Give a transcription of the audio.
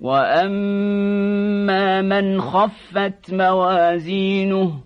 وأما من خفت موازينه